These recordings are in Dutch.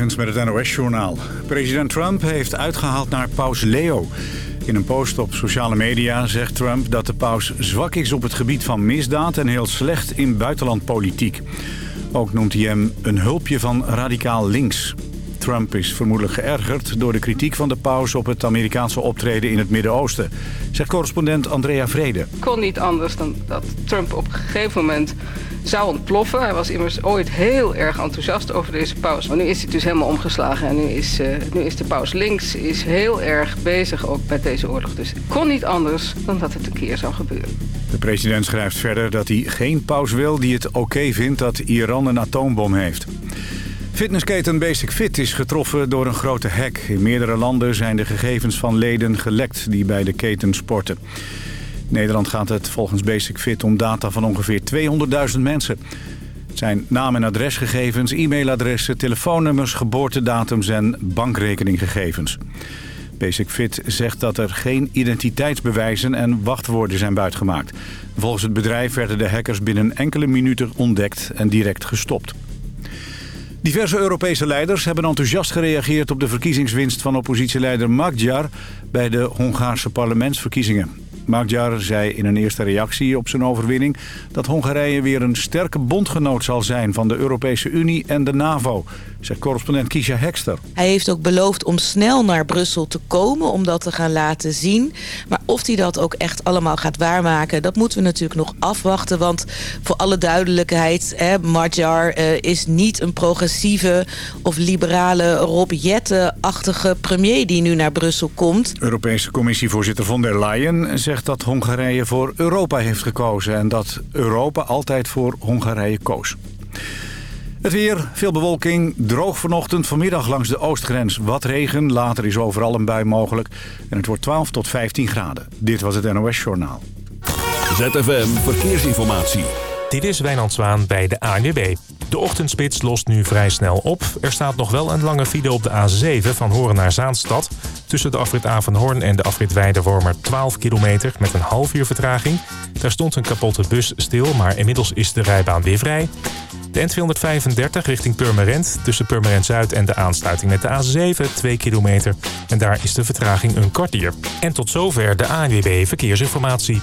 Met het NOS-journaal. President Trump heeft uitgehaald naar paus Leo. In een post op sociale media zegt Trump dat de paus zwak is op het gebied van misdaad... en heel slecht in buitenlandpolitiek. Ook noemt hij hem een hulpje van radicaal links. Trump is vermoedelijk geërgerd door de kritiek van de paus op het Amerikaanse optreden in het Midden-Oosten, zegt correspondent Andrea Vrede. kon niet anders dan dat Trump op een gegeven moment zou ontploffen. Hij was immers ooit heel erg enthousiast over deze paus. Maar nu is hij dus helemaal omgeslagen en nu is, uh, nu is de paus links is heel erg bezig ook met deze oorlog. Dus het kon niet anders dan dat het een keer zou gebeuren. De president schrijft verder dat hij geen paus wil die het oké vindt dat Iran een atoombom heeft. Fitnessketen Basic Fit is getroffen door een grote hack. In meerdere landen zijn de gegevens van leden gelekt die bij de keten sporten. In Nederland gaat het volgens Basic Fit om data van ongeveer 200.000 mensen. Het zijn naam- en adresgegevens, e-mailadressen, telefoonnummers, geboortedatums en bankrekeninggegevens. Basic Fit zegt dat er geen identiteitsbewijzen en wachtwoorden zijn buitgemaakt. Volgens het bedrijf werden de hackers binnen enkele minuten ontdekt en direct gestopt. Diverse Europese leiders hebben enthousiast gereageerd op de verkiezingswinst van oppositieleider Magyar bij de Hongaarse parlementsverkiezingen. Magyar zei in een eerste reactie op zijn overwinning... dat Hongarije weer een sterke bondgenoot zal zijn van de Europese Unie en de NAVO... zegt correspondent Kisha Hekster. Hij heeft ook beloofd om snel naar Brussel te komen om dat te gaan laten zien. Maar of hij dat ook echt allemaal gaat waarmaken... dat moeten we natuurlijk nog afwachten. Want voor alle duidelijkheid, hè, Magyar uh, is niet een progressieve of liberale Rob Jette-achtige premier... die nu naar Brussel komt. Europese commissievoorzitter von der Leyen zegt dat Hongarije voor Europa heeft gekozen... en dat Europa altijd voor Hongarije koos. Het weer, veel bewolking, droog vanochtend, vanmiddag langs de oostgrens wat regen. Later is overal een bui mogelijk en het wordt 12 tot 15 graden. Dit was het NOS Journaal. ZFM Verkeersinformatie. Dit is Wijnand Zwaan bij de ANWB. De ochtendspits lost nu vrij snel op. Er staat nog wel een lange file op de A7 van Horen naar Zaanstad. Tussen de afrit Avenhoorn en de afrit Weidewormer 12 kilometer met een half uur vertraging. Daar stond een kapotte bus stil, maar inmiddels is de rijbaan weer vrij. De N235 richting Purmerend tussen Purmerend Zuid en de aansluiting met de A7 2 kilometer. En daar is de vertraging een kwartier. En tot zover de ANWB Verkeersinformatie.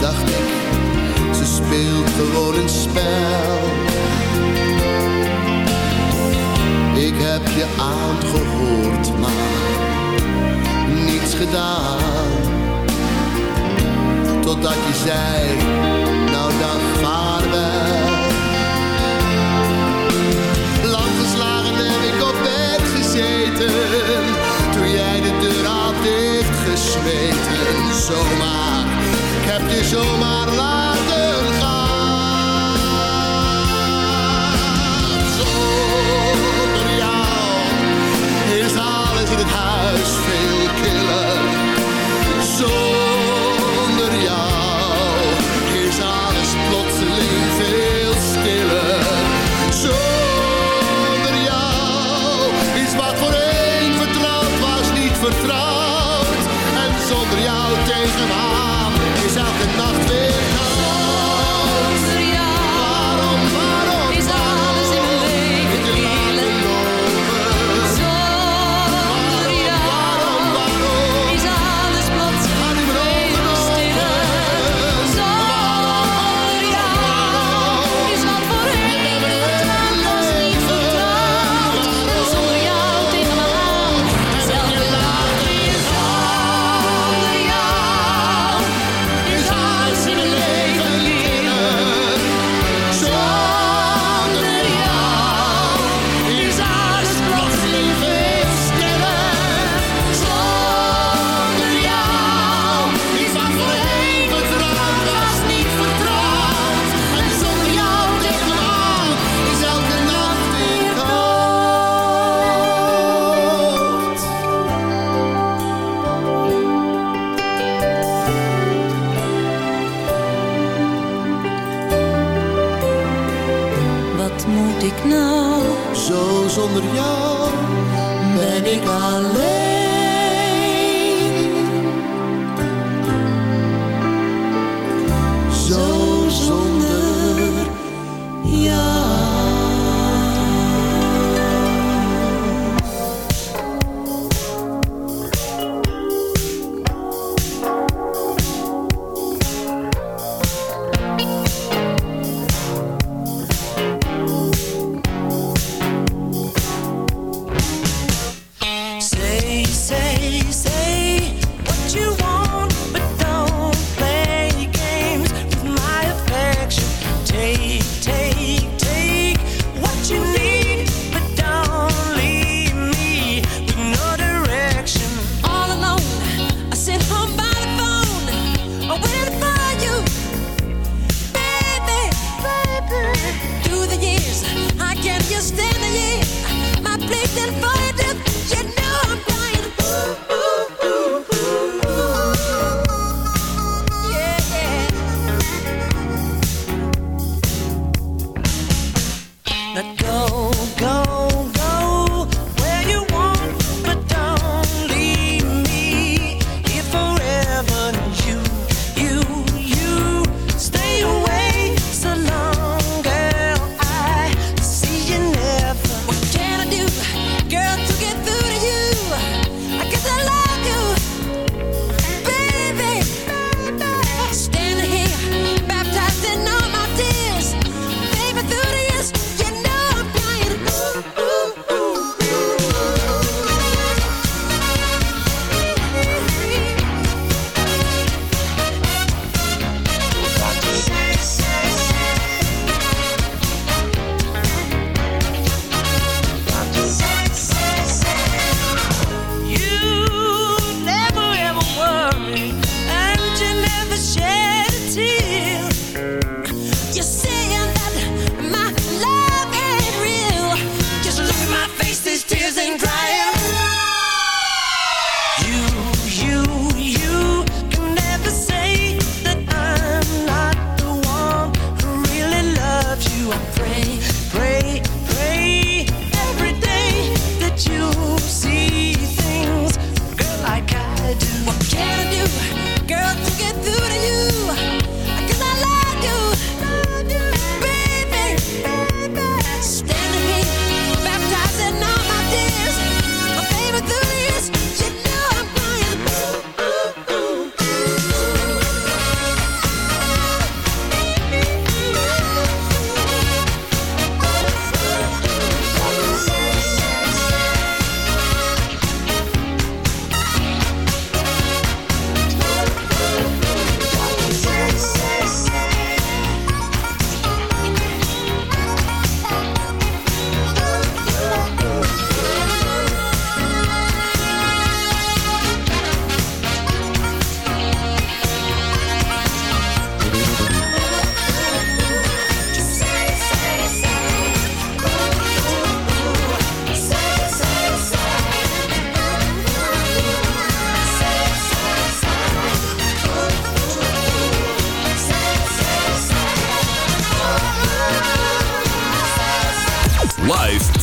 Dacht ik, ze speelt gewoon een spel. Ik heb je aangehoord, maar niets gedaan. Totdat je zei zomaar, ik heb je zomaar laten.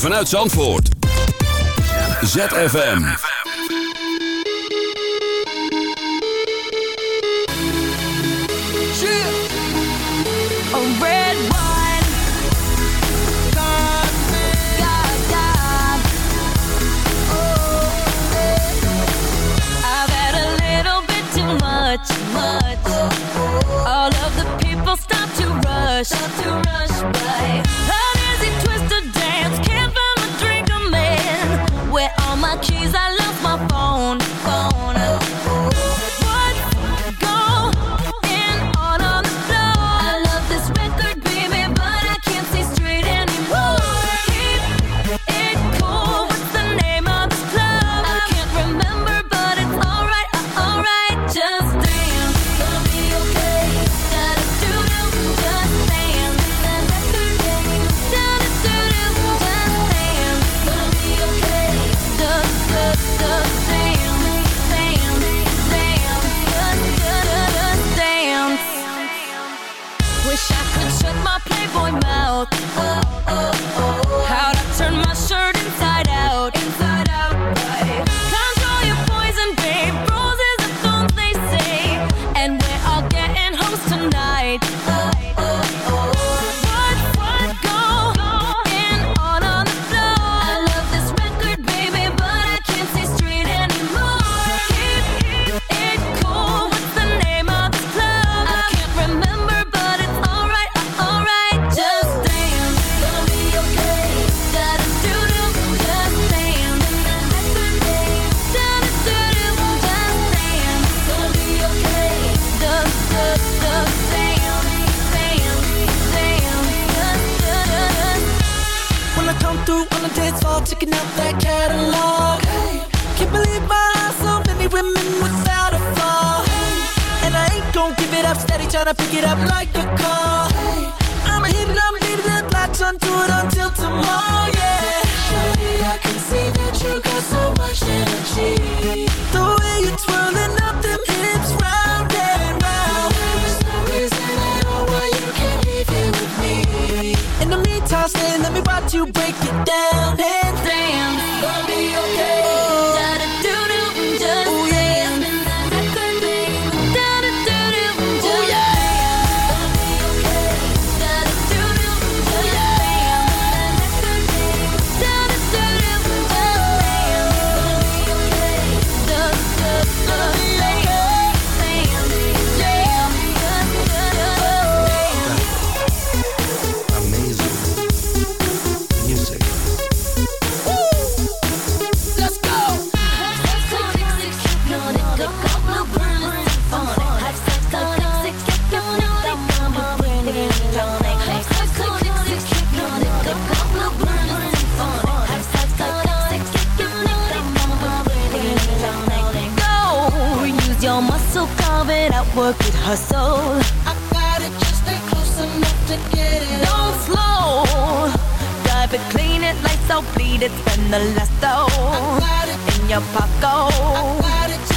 Vanuit Zandvoort. ZFM. Oh, much, but All of the people stop to rush, to rush by. soul. I got it just stay close enough to get it. Don't slow. Drive it, clean it, lights out, bleed it, spend the last though. In your pocket.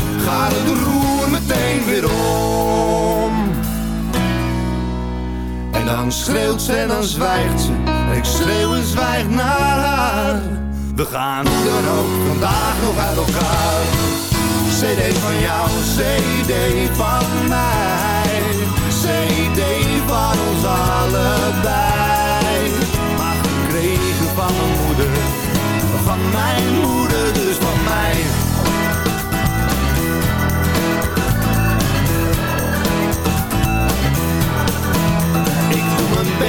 gaat het roer meteen weer om. En dan schreeuwt ze en dan zwijgt ze. Ik schreeuw en zwijg naar haar. We gaan dan ook vandaag nog uit elkaar. CD van jou, CD van mij. CD van ons allebei. Maar gekregen van mijn moeder, van mijn moeder, dus van mij.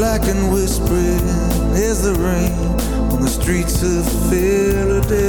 Black and whispering is the rain on the streets of Philadelphia.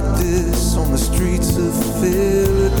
like this on the streets of Philadelphia.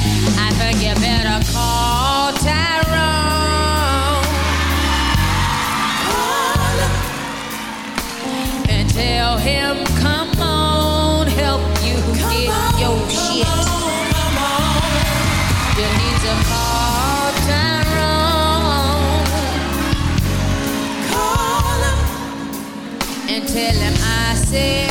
You better call Tyrone. and tell him, come on, help you get your shit. You need to call Tyrone. Call him and tell him I said,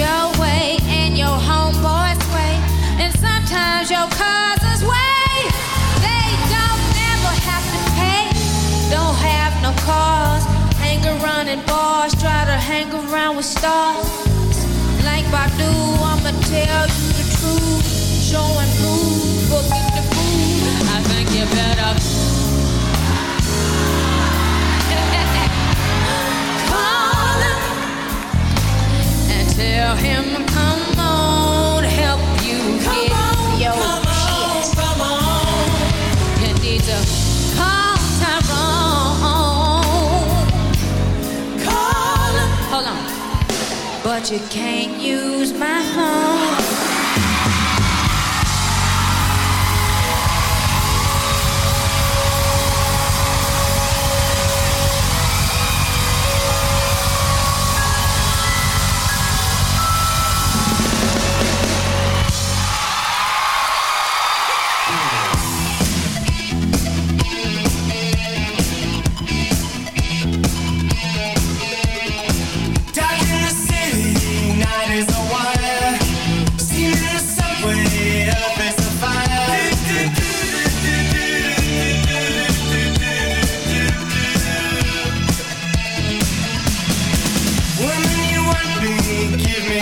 your way and your homeboy's way. And sometimes your cousin's way. They don't never have to pay, don't have no cars. Hang around in bars, try to hang around with stars. Like I'ma tell you the truth. Show and prove, forget the food. I think you better tell him, come on, help you get your shit. You need to call Tyrone. Call him. Hold on. But you can't use my phone.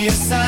your side.